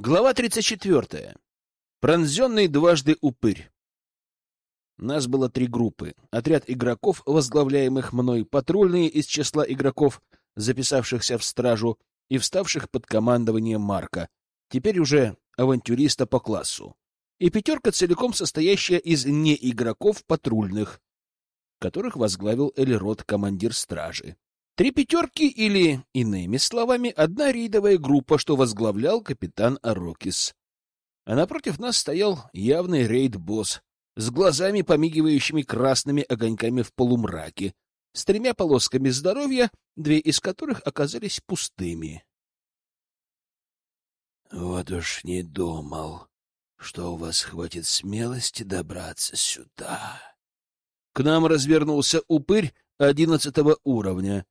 Глава 34. Пронзенный дважды упырь. Нас было три группы. Отряд игроков, возглавляемых мной, патрульные из числа игроков, записавшихся в стражу и вставших под командование Марка, теперь уже авантюриста по классу, и пятерка, целиком состоящая из неигроков патрульных, которых возглавил Эльрод, командир стражи. Три пятерки или, иными словами, одна рейдовая группа, что возглавлял капитан Арокис. А напротив нас стоял явный рейд-босс с глазами, помигивающими красными огоньками в полумраке, с тремя полосками здоровья, две из которых оказались пустыми. — Вот уж не думал, что у вас хватит смелости добраться сюда. К нам развернулся упырь одиннадцатого уровня,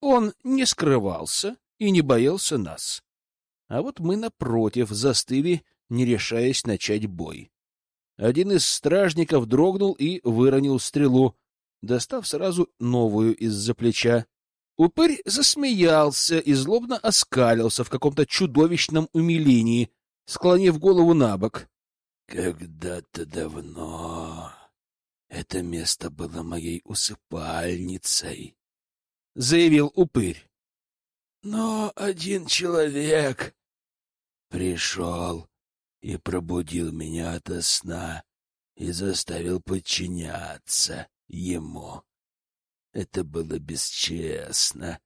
он не скрывался и не боялся нас. А вот мы, напротив, застыли, не решаясь начать бой. Один из стражников дрогнул и выронил стрелу, достав сразу новую из-за плеча. Упырь засмеялся и злобно оскалился в каком-то чудовищном умилении, склонив голову на бок. «Когда-то давно это место было моей усыпальницей», — заявил упырь. Но один человек пришел и пробудил меня ото сна и заставил подчиняться ему. Это было бесчестно.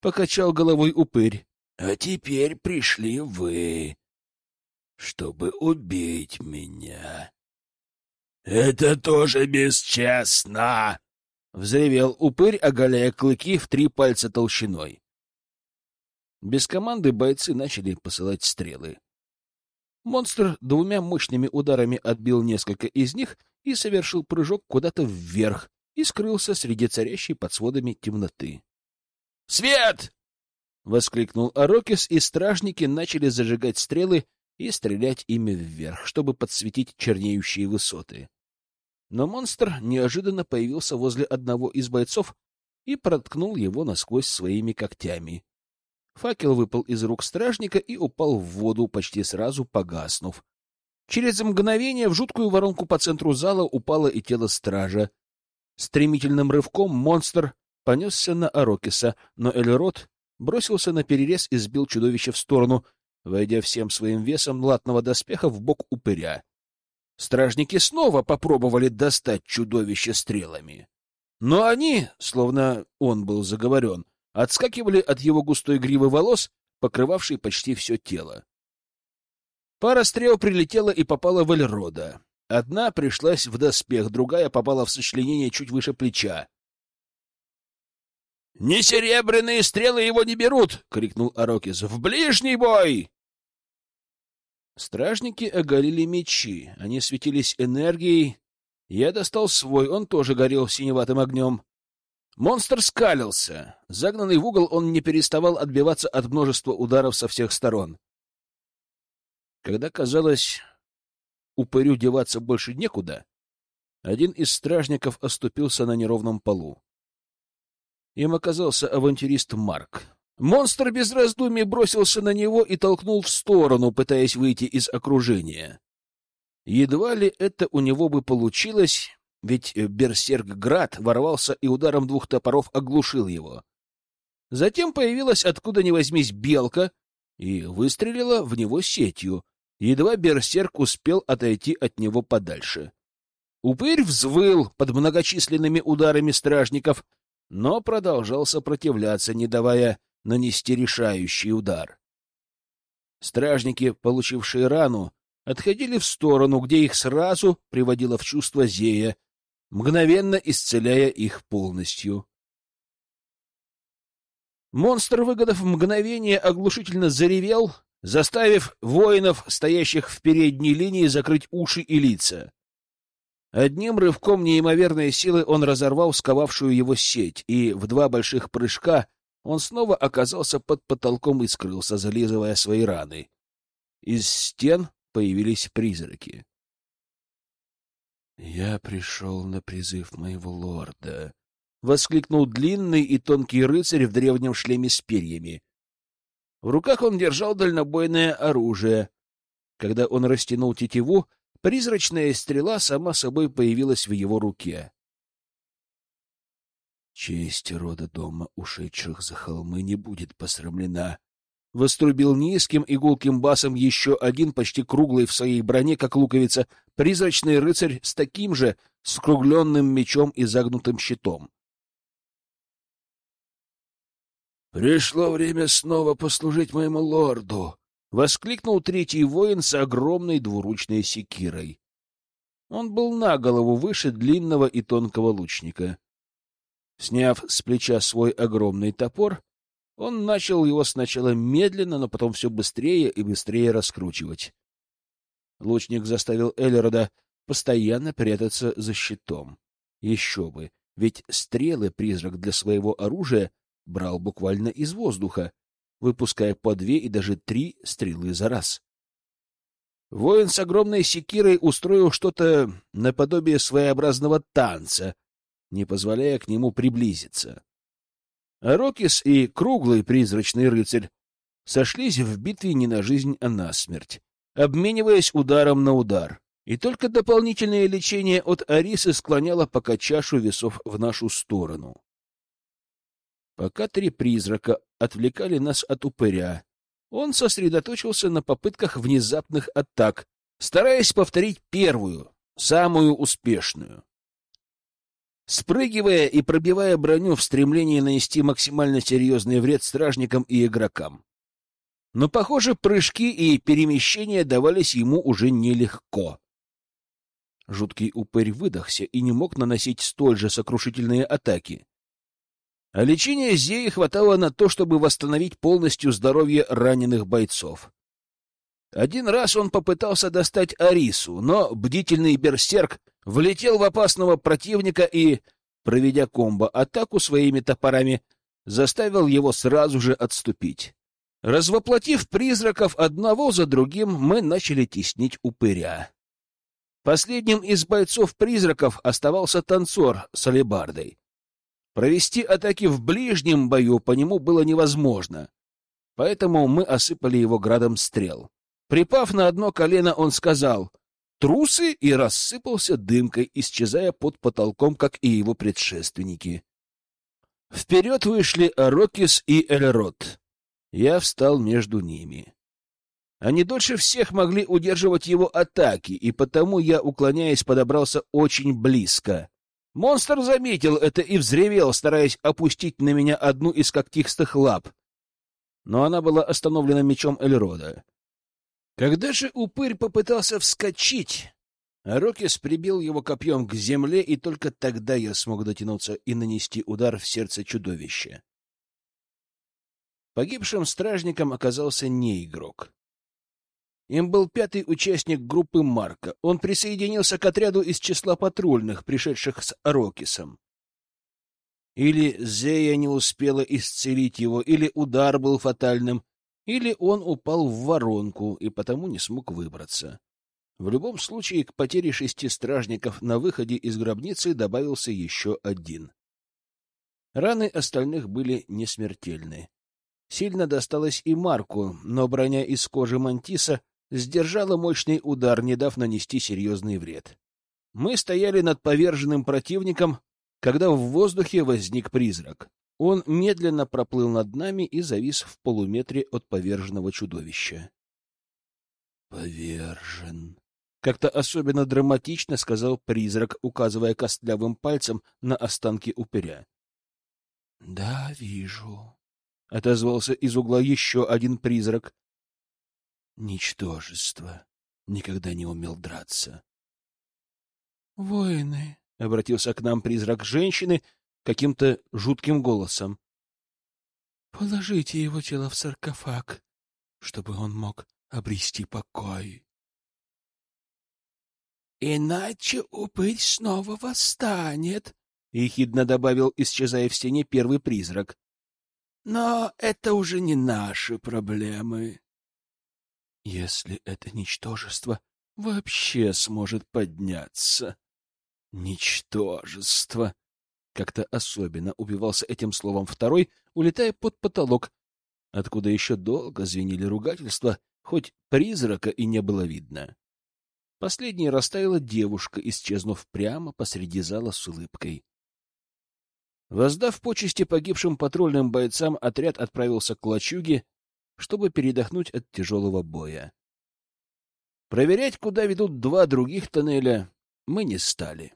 Покачал головой упырь. А теперь пришли вы, чтобы убить меня. Это тоже бесчестно. — взревел упырь, оголяя клыки в три пальца толщиной. Без команды бойцы начали посылать стрелы. Монстр двумя мощными ударами отбил несколько из них и совершил прыжок куда-то вверх и скрылся среди царящей под сводами темноты. «Свет!» — воскликнул Арокис, и стражники начали зажигать стрелы и стрелять ими вверх, чтобы подсветить чернеющие высоты. Но монстр неожиданно появился возле одного из бойцов и проткнул его насквозь своими когтями. Факел выпал из рук стражника и упал в воду, почти сразу погаснув. Через мгновение в жуткую воронку по центру зала упало и тело стража. Стремительным рывком монстр понесся на Арокиса, но Эльрод бросился на перерез и сбил чудовище в сторону, войдя всем своим весом латного доспеха в бок упыря. Стражники снова попробовали достать чудовище стрелами. Но они, словно он был заговорен, отскакивали от его густой гривы волос, покрывавшей почти все тело. Пара стрел прилетела и попала в Эльрода. Одна пришлась в доспех, другая попала в сочленение чуть выше плеча. — Не серебряные стрелы его не берут! — крикнул Арокис. — В ближний бой! Стражники оголили мечи, они светились энергией. Я достал свой, он тоже горел синеватым огнем. Монстр скалился. Загнанный в угол, он не переставал отбиваться от множества ударов со всех сторон. Когда казалось, упырю деваться больше некуда, один из стражников оступился на неровном полу. Им оказался авантюрист Марк. Монстр без раздумий бросился на него и толкнул в сторону, пытаясь выйти из окружения. Едва ли это у него бы получилось, ведь берсерк Град ворвался и ударом двух топоров оглушил его. Затем появилась откуда ни возьмись белка и выстрелила в него сетью. Едва берсерк успел отойти от него подальше. Упырь взвыл под многочисленными ударами стражников, но продолжал сопротивляться, не давая нанести решающий удар. Стражники, получившие рану, отходили в сторону, где их сразу приводило в чувство Зея, мгновенно исцеляя их полностью. Монстр, выгодав мгновение, оглушительно заревел, заставив воинов, стоящих в передней линии, закрыть уши и лица. Одним рывком неимоверной силы он разорвал сковавшую его сеть и в два больших прыжка он снова оказался под потолком и скрылся, зализывая свои раны. Из стен появились призраки. «Я пришел на призыв моего лорда», — воскликнул длинный и тонкий рыцарь в древнем шлеме с перьями. В руках он держал дальнобойное оружие. Когда он растянул тетиву, призрачная стрела сама собой появилась в его руке. Честь рода дома, ушедших за холмы, не будет посрамлена. Вострубил низким и гулким басом еще один, почти круглый в своей броне, как луковица, призрачный рыцарь с таким же скругленным мечом и загнутым щитом. «Пришло время снова послужить моему лорду!» — воскликнул третий воин с огромной двуручной секирой. Он был на голову выше длинного и тонкого лучника. Сняв с плеча свой огромный топор, он начал его сначала медленно, но потом все быстрее и быстрее раскручивать. Лучник заставил Эллирода постоянно прятаться за щитом. Еще бы, ведь стрелы призрак для своего оружия брал буквально из воздуха, выпуская по две и даже три стрелы за раз. Воин с огромной секирой устроил что-то наподобие своеобразного танца, не позволяя к нему приблизиться. А Рокис и круглый призрачный рыцарь сошлись в битве не на жизнь, а на смерть, обмениваясь ударом на удар. И только дополнительное лечение от Арисы склоняло пока чашу весов в нашу сторону. Пока три призрака отвлекали нас от упыря, он сосредоточился на попытках внезапных атак, стараясь повторить первую, самую успешную. Спрыгивая и пробивая броню в стремлении нанести максимально серьезный вред стражникам и игрокам. Но, похоже, прыжки и перемещения давались ему уже нелегко. Жуткий упырь выдохся и не мог наносить столь же сокрушительные атаки. А лечения Зеи хватало на то, чтобы восстановить полностью здоровье раненых бойцов. Один раз он попытался достать Арису, но бдительный берсерк влетел в опасного противника и, проведя комбо-атаку своими топорами, заставил его сразу же отступить. Развоплотив призраков одного за другим, мы начали теснить упыря. Последним из бойцов-призраков оставался танцор с алебардой. Провести атаки в ближнем бою по нему было невозможно, поэтому мы осыпали его градом стрел. Припав на одно колено, он сказал «Трусы!» и рассыпался дымкой, исчезая под потолком, как и его предшественники. Вперед вышли Арокис и Эльрот. Я встал между ними. Они дольше всех могли удерживать его атаки, и потому я, уклоняясь, подобрался очень близко. Монстр заметил это и взревел, стараясь опустить на меня одну из когтистых лап. Но она была остановлена мечом Эльрода. Когда же упырь попытался вскочить, Рокис прибил его копьем к земле, и только тогда я смог дотянуться и нанести удар в сердце чудовища. Погибшим стражником оказался не игрок. Им был пятый участник группы Марка. Он присоединился к отряду из числа патрульных, пришедших с Рокисом. Или Зея не успела исцелить его, или удар был фатальным, или он упал в воронку и потому не смог выбраться. В любом случае, к потере шести стражников на выходе из гробницы добавился еще один. Раны остальных были несмертельны. Сильно досталось и Марку, но броня из кожи мантиса сдержала мощный удар, не дав нанести серьезный вред. Мы стояли над поверженным противником, когда в воздухе возник призрак. Он медленно проплыл над нами и завис в полуметре от поверженного чудовища. «Повержен», — как-то особенно драматично сказал призрак, указывая костлявым пальцем на останки упыря. «Да, вижу», — отозвался из угла еще один призрак. Ничтожество. Никогда не умел драться. «Воины», — обратился к нам призрак женщины каким-то жутким голосом. «Положите его тело в саркофаг, чтобы он мог обрести покой». «Иначе упырь снова восстанет», — ехидно добавил, исчезая в стене, первый призрак. «Но это уже не наши проблемы». Если это ничтожество вообще сможет подняться. Ничтожество. Как-то особенно убивался этим словом второй, улетая под потолок, откуда еще долго звенели ругательства, хоть призрака и не было видно. Последней растаяла девушка, исчезнув прямо посреди зала с улыбкой. Воздав почести погибшим патрульным бойцам, отряд отправился к лачуге, чтобы передохнуть от тяжелого боя. Проверять, куда ведут два других тоннеля, мы не стали.